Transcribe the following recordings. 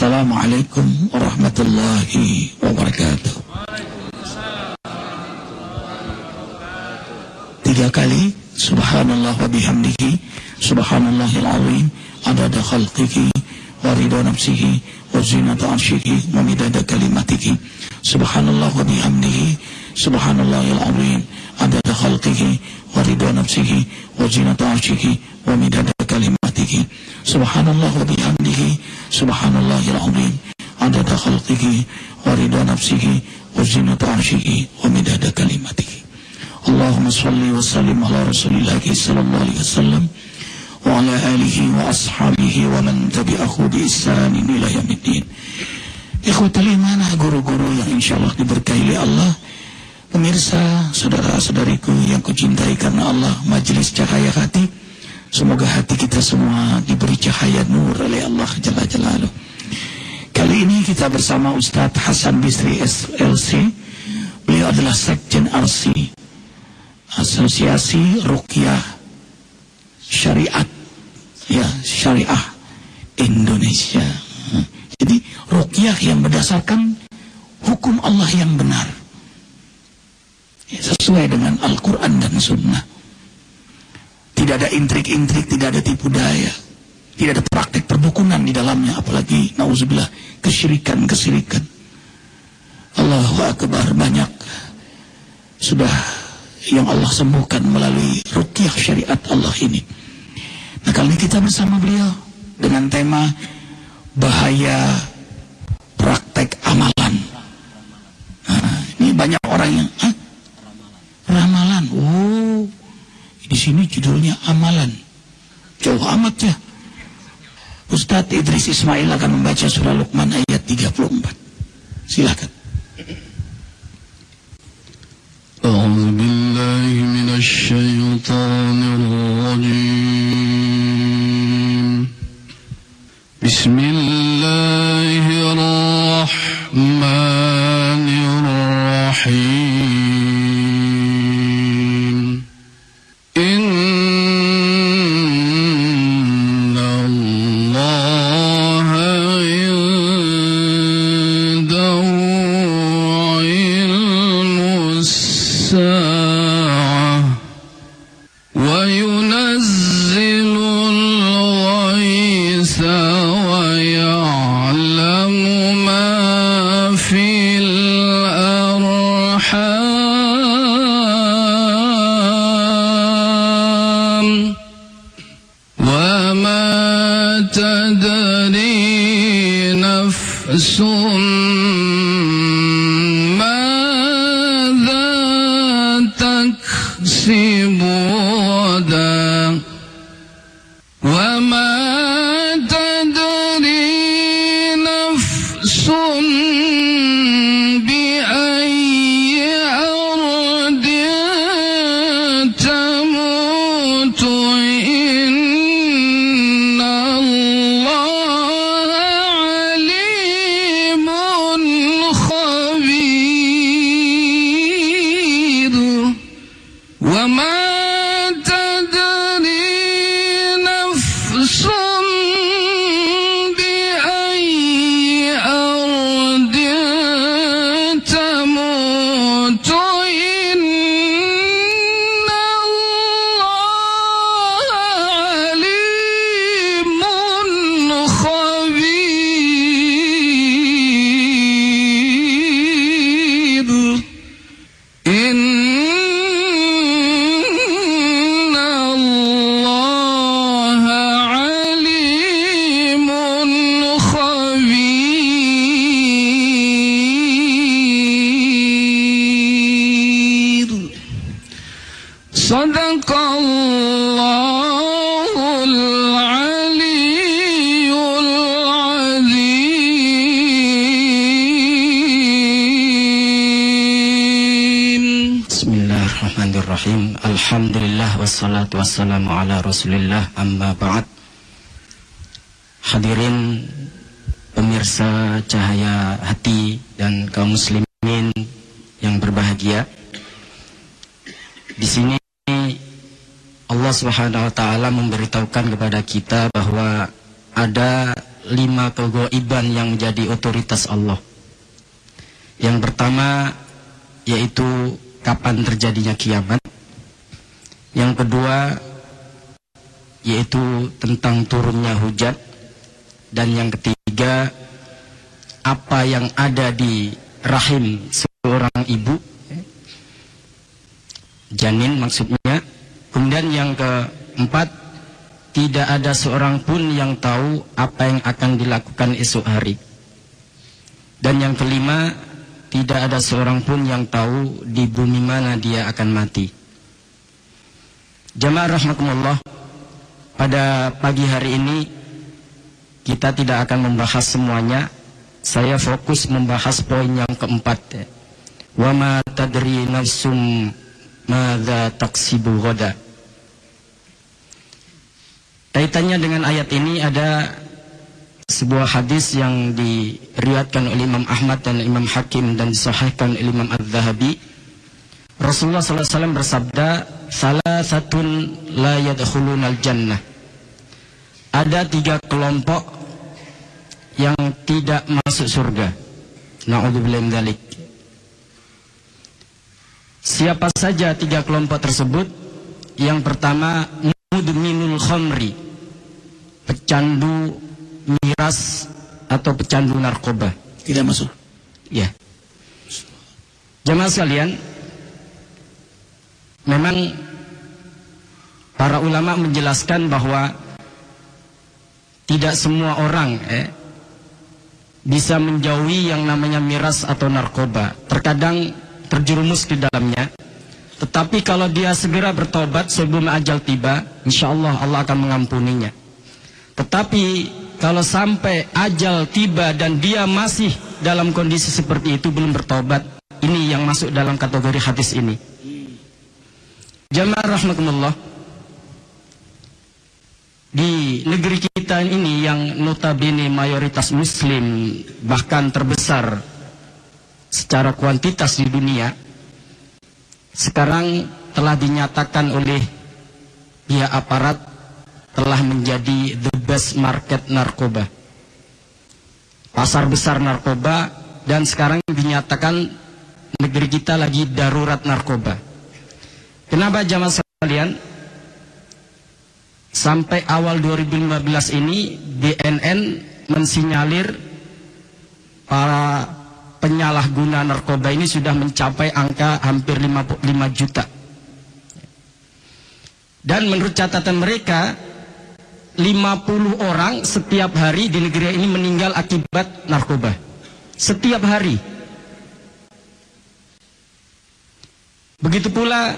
Assalamualaikum warahmatullahi wabarakatuh. Tiga kali Subhanallah wa bihamdihi Subhanallahil azim Adada khalqihi Wa ridha nafsihi Wa zinata arshihi Wa midada kalimatihi Subhanallah wa bihamdihi Subhanallahil azim Adada khalqihi Wa ridha nafsihi Wa zinata arshihi Wa midada kalimatihi Subhanallah wa bihamdihi Subhanallahil azim Adada khalqihi Wa ridha nafsihi Wa zinata arshihi Wa midada kalimatihi اللهم صل وسلم على رسول الله صلى الله عليه وسلم وعلى آله وأصحابه ومن تبعه بإحسان إلى يوم الدين Ikhwatul iman, guru-guru yang insya Allah diberkahi oleh Allah Pemirsa, saudara-saudariku yang kucintai karena Allah Majelis Cahaya Hati Semoga hati kita semua diberi cahaya nur oleh Allah Jalla Jalaluh Kali ini kita bersama Ustadz Hasan Bisri SLC Beliau adalah Sekjen RC Asosiasi Rukyah Syariat ya Syariah Indonesia. Jadi rukyah yang berdasarkan hukum Allah yang benar. Ya, sesuai dengan Al-Quran dan Sunnah. Tidak ada intrik-intrik, tidak ada tipu daya. Tidak ada praktek perdukunan di dalamnya, apalagi nauzubillah kesyirikan-kesyirikan. Allahu Akbar banyak sudah yang Allah sembuhkan melalui rukyah syariat Allah ini. Nah kali ini kita bersama beliau dengan tema bahaya praktek amalan. Nah, ini banyak orang yang Hah? ramalan. Oh, di sini judulnya amalan. Jauh amat ya. Ustadz Idris Ismail akan membaca surah Luqman ayat 34. Silakan. أعوذ بالله من الشيطان الرجيم بسم الله wassalatu wassalamu ala rasulillah amma ba'd Hadirin pemirsa cahaya hati dan kaum muslimin yang berbahagia Di sini Allah Subhanahu wa taala memberitahukan kepada kita bahwa ada lima kegoiban yang menjadi otoritas Allah. Yang pertama yaitu kapan terjadinya kiamat. Yang kedua yaitu tentang turunnya hujan. Dan yang ketiga apa yang ada di rahim seorang ibu janin maksudnya. Kemudian yang keempat tidak ada seorang pun yang tahu apa yang akan dilakukan esok hari. Dan yang kelima, tidak ada seorang pun yang tahu di bumi mana dia akan mati. Jamaah rahmatullah, pada pagi hari ini kita tidak akan membahas semuanya. Saya fokus membahas poin yang keempat. Wa ma tadri nafsum madza taksibu ghadan. Kaitannya dengan ayat ini ada sebuah hadis yang diriwayatkan oleh Imam Ahmad dan Imam Hakim dan disahihkan oleh Imam Az-Zahabi. Rasulullah SAW bersabda, "Salah satun la yadkhulunal jannah." Ada tiga kelompok yang tidak masuk surga. Na'udzubillah min dzalik. Siapa saja tiga kelompok tersebut? Yang pertama, mudminul khamri pecandu miras atau pecandu narkoba Tidak masuk. ya jemaah sekalian memang para ulama menjelaskan bahwa tidak semua orang eh, bisa menjauhi yang namanya miras atau narkoba terkadang terjerumus di dalamnya tetapi kalau dia segera bertobat sebelum ajal tiba, insya Allah Allah akan mengampuninya. Tetapi kalau sampai ajal tiba dan dia masih dalam kondisi seperti itu belum bertobat, ini yang masuk dalam kategori hadis ini. Jamaah rahmatullah. Di negeri kita ini yang notabene mayoritas muslim bahkan terbesar secara kuantitas di dunia, sekarang telah dinyatakan oleh pihak aparat telah menjadi the best market narkoba. Pasar besar narkoba dan sekarang dinyatakan negeri kita lagi darurat narkoba. Kenapa jamaah sekalian? Sampai awal 2015 ini BNN mensinyalir para penyalahguna narkoba ini sudah mencapai angka hampir 55 juta. Dan menurut catatan mereka, 50 orang setiap hari di negeri ini meninggal akibat narkoba. Setiap hari. Begitu pula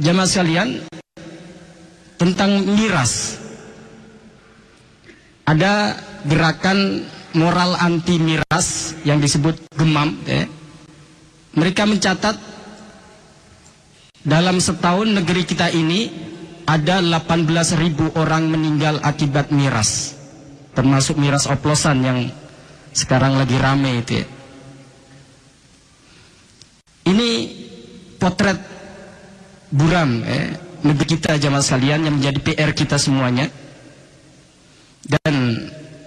jamaah sekalian tentang miras. Ada gerakan moral anti miras yang disebut gemam ya. mereka mencatat dalam setahun negeri kita ini ada 18.000 orang meninggal akibat miras termasuk miras oplosan yang sekarang lagi rame itu ya. ini potret buram ya, negeri kita jamaah sekalian yang menjadi PR kita semuanya. Dan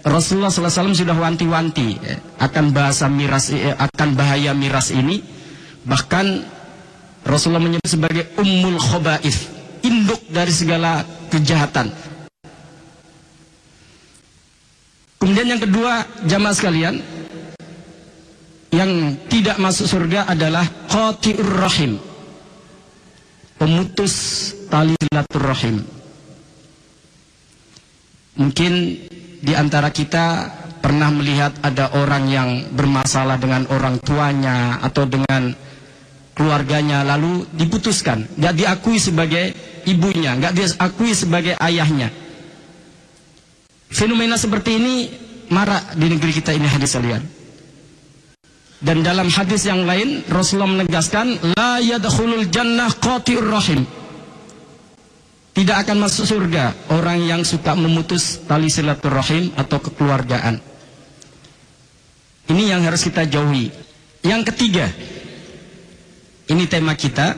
Rasulullah SAW sudah wanti-wanti eh, akan bahasa miras eh, akan bahaya miras ini. Bahkan Rasulullah menyebut sebagai ummul khobaif induk dari segala kejahatan. Kemudian yang kedua jamaah sekalian yang tidak masuk surga adalah qati'ur rahim pemutus tali silaturahim mungkin di antara kita pernah melihat ada orang yang bermasalah dengan orang tuanya atau dengan keluarganya lalu diputuskan, nggak diakui sebagai ibunya, nggak diakui sebagai ayahnya. Fenomena seperti ini marak di negeri kita ini hadis sekalian. Dan dalam hadis yang lain Rasulullah menegaskan la yadkhulul jannah qati'ur rahim tidak akan masuk surga orang yang suka memutus tali silaturahim atau kekeluargaan. Ini yang harus kita jauhi. Yang ketiga, ini tema kita,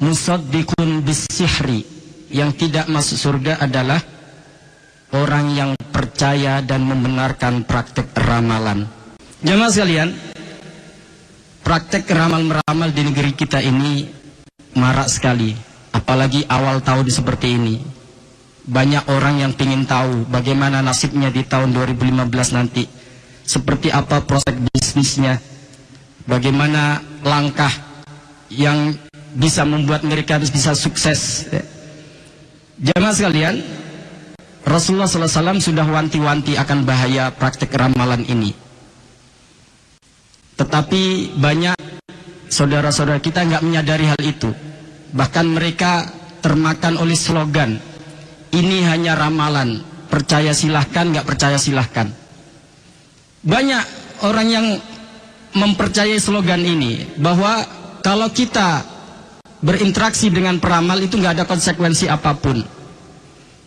musaddiqun bisihri. Yang tidak masuk surga adalah orang yang percaya dan membenarkan praktek ramalan. Jemaah sekalian, praktek ramal-meramal di negeri kita ini marak sekali. Apalagi awal tahun seperti ini. Banyak orang yang ingin tahu bagaimana nasibnya di tahun 2015 nanti. Seperti apa proses bisnisnya. Bagaimana langkah yang bisa membuat mereka bisa sukses. Jemaah sekalian, Rasulullah SAW sudah wanti-wanti akan bahaya praktek ramalan ini. Tetapi banyak saudara-saudara kita nggak menyadari hal itu. Bahkan mereka termakan oleh slogan, ini hanya ramalan, percaya silahkan, nggak percaya silahkan. Banyak orang yang mempercayai slogan ini, bahwa kalau kita berinteraksi dengan peramal itu nggak ada konsekuensi apa pun.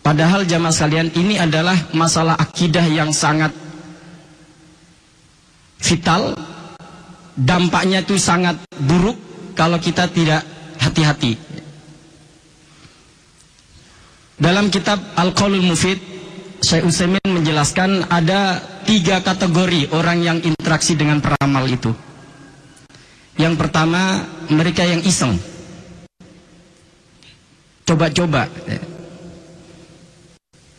Padahal jamaah sekalian ini adalah masalah akidah yang sangat vital. Dampaknya itu sangat buruk kalau kita tidak hati-hati. Dalam kitab Al-Qaulul Mufid, Syekh Utsaimin menjelaskan ada tiga kategori orang yang interaksi dengan peramal itu. Yang pertama, mereka yang iseng. Coba-coba.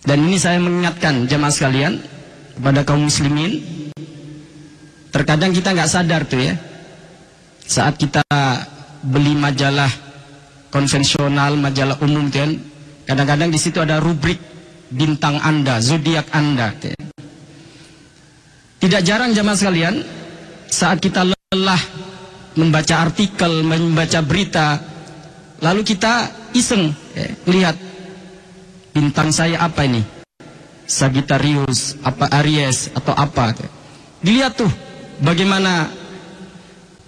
Dan ini saya mengingatkan jemaah sekalian kepada kaum muslimin. Terkadang kita nggak sadar tuh ya. Saat kita beli majalah konvensional, majalah umum tuh kan, kadang-kadang di situ ada rubrik bintang Anda, zodiak Anda. Tuh. Tidak jarang jemaah sekalian, saat kita lelah membaca artikel, membaca berita, lalu kita iseng ya, lihat bintang saya apa ini? Sagittarius, apa Aries atau apa? Dilihat tuh bagaimana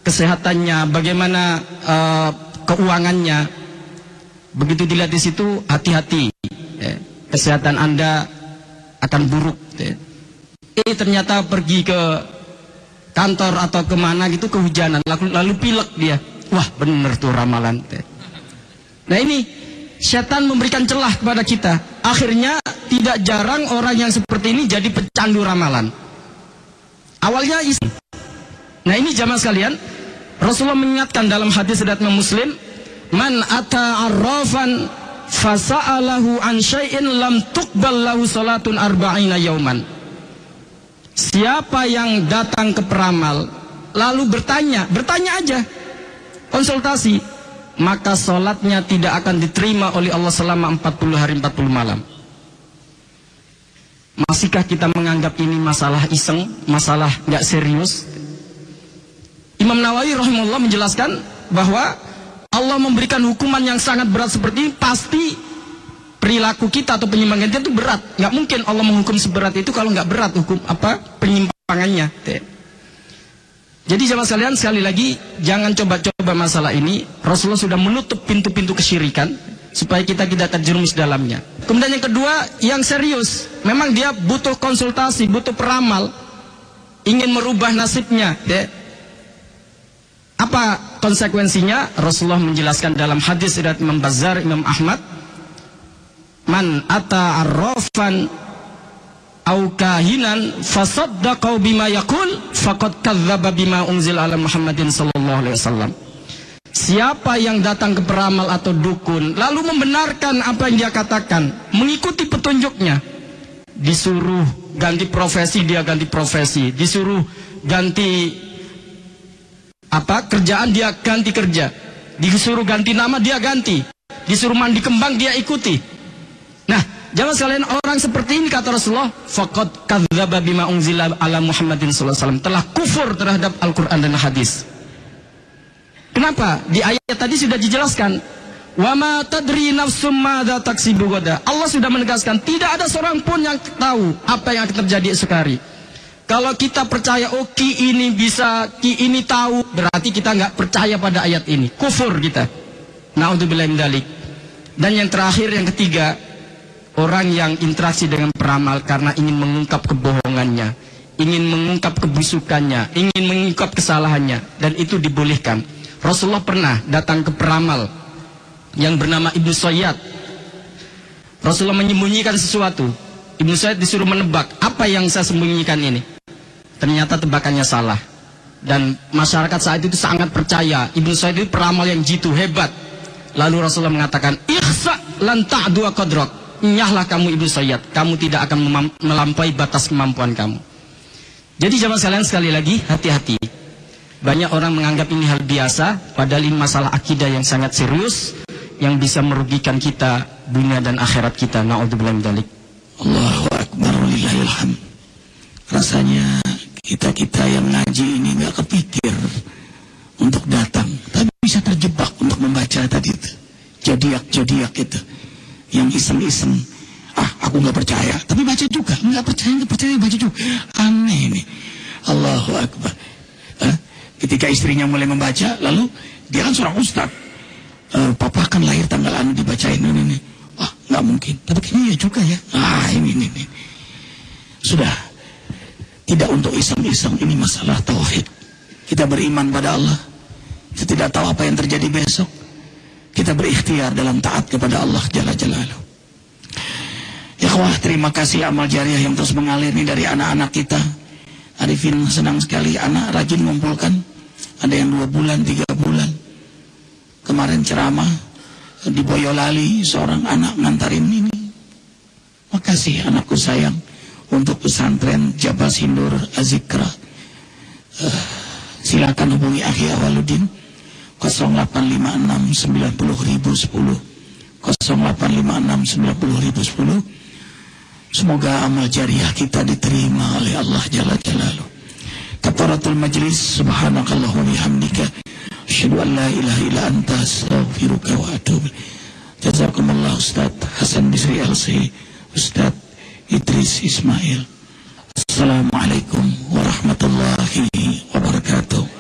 kesehatannya, bagaimana uh, keuangannya. Begitu dilihat di situ, hati-hati. Ya. Kesehatan Anda akan buruk. Ya. Eh ternyata pergi ke kantor atau ke mana gitu kehujanan, lalu, lalu pilek dia. Wah bener tuh ramalan. Ya. Nah ini setan memberikan celah kepada kita. Akhirnya tidak jarang orang yang seperti ini jadi pecandu ramalan. Awalnya iseng. Nah ini jamaah sekalian, Rasulullah mengingatkan dalam hadis riwayat Muslim, "Man ata arrafan fasa'alahu an syai'in lam tuqbal lahu salatun arba'ina yauman." Siapa yang datang ke peramal lalu bertanya, bertanya aja. Konsultasi, maka sholatnya tidak akan diterima oleh Allah selama 40 hari 40 malam. Masihkah kita menganggap ini masalah iseng, masalah nggak serius? Imam Nawawi rahimahullah menjelaskan bahwa Allah memberikan hukuman yang sangat berat seperti ini pasti perilaku kita atau penyimpangan itu berat. Nggak mungkin Allah menghukum seberat itu kalau nggak berat hukum apa penyimpangannya. Jadi jemaah sekalian sekali lagi jangan coba-coba masalah ini. Rasulullah sudah menutup pintu-pintu kesyirikan supaya kita tidak terjerumus dalamnya. Kemudian yang kedua yang serius, memang dia butuh konsultasi, butuh peramal, ingin merubah nasibnya. Ya. Apa konsekuensinya? Rasulullah menjelaskan dalam hadis riwayat Imam Bazar, Imam Ahmad, man ata arrafan au kahinan bima yaqul faqad kadzdzaba bima unzil ala Muhammadin sallallahu alaihi wasallam. Siapa yang datang ke peramal atau dukun lalu membenarkan apa yang dia katakan, mengikuti petunjuknya, disuruh ganti profesi dia ganti profesi, disuruh ganti apa kerjaan dia ganti kerja, disuruh ganti nama dia ganti, disuruh mandi kembang dia ikuti. Nah, Jangan sekalian orang seperti ini kata Rasulullah, faqad kadzdzaba bima unzila ala Muhammadin sallallahu alaihi telah kufur terhadap Al-Qur'an dan hadis. Kenapa? Di ayat tadi sudah dijelaskan, wa ma tadri nafsum madza taksibu. Allah sudah menegaskan tidak ada seorang pun yang tahu apa yang akan terjadi esok. Kalau kita percaya oh ki ini bisa, ki ini tahu, berarti kita nggak percaya pada ayat ini. Kufur kita. Naudzubillah min dalik. Dan yang terakhir yang ketiga, orang yang interaksi dengan peramal karena ingin mengungkap kebohongannya, ingin mengungkap kebusukannya, ingin mengungkap kesalahannya, dan itu dibolehkan. Rasulullah pernah datang ke peramal yang bernama Ibnu Sayyad. Rasulullah menyembunyikan sesuatu. Ibnu Said disuruh menebak apa yang saya sembunyikan ini. Ternyata tebakannya salah. Dan masyarakat saat itu sangat percaya Ibnu Said itu peramal yang jitu hebat. Lalu Rasulullah mengatakan, "Ikhsa lan ta'dua qadrak." Nyahlah kamu Ibnu Sayyid, kamu tidak akan melampaui batas kemampuan kamu. Jadi jamaah sekalian sekali lagi hati-hati. Banyak orang menganggap ini hal biasa, padahal ini masalah akidah yang sangat serius yang bisa merugikan kita dunia dan akhirat kita. Nauzubillah min dzalik. Allahu Akbar walillahil hamd. Rasanya kita-kita yang ngaji ini nggak kepikir untuk datang, tapi bisa terjebak untuk membaca tadi itu. Jadiak-jadiak itu. Yang iseng-iseng. Ah, aku nggak percaya, tapi baca juga. Nggak percaya, nggak percaya, baca juga. Aneh ini. Allahu Akbar. Hah? Ketika istrinya mulai membaca, lalu dia kan seorang ustadz. Eh, papa kan lahir tanggal anu dibacain ini, ini. Wah, nggak mungkin. Tapi kayaknya ya juga ya. Ah, ini, ini, ini. Sudah. Tidak untuk iseng-iseng. Ini masalah tauhid. Kita beriman pada Allah. Kita tidak tahu apa yang terjadi besok. Kita berikhtiar dalam taat kepada Allah Jalla Jalaluh. Ya wah, terima kasih amal jariah yang terus mengalir ini dari anak-anak kita. Arifin senang sekali anak rajin mengumpulkan. Ada yang dua bulan, tiga bulan. Kemarin ceramah di Boyolali seorang anak ngantarin ini. Makasih anakku sayang untuk pesantren Jabal Sindur Azikra. Eh, silakan hubungi Akhi Awaludin 0856 90010 0856 90010 Semoga amal jariah kita diterima oleh Allah Jalla Jalaluh. Kafaratul majlis subhanakallah wa bihamdika asyhadu an la ilaha illa anta astaghfiruka wa atubu. Jazakumullah Ustaz Hasan Bisri LC Ustaz Idris Ismail. Assalamualaikum warahmatullahi wabarakatuh.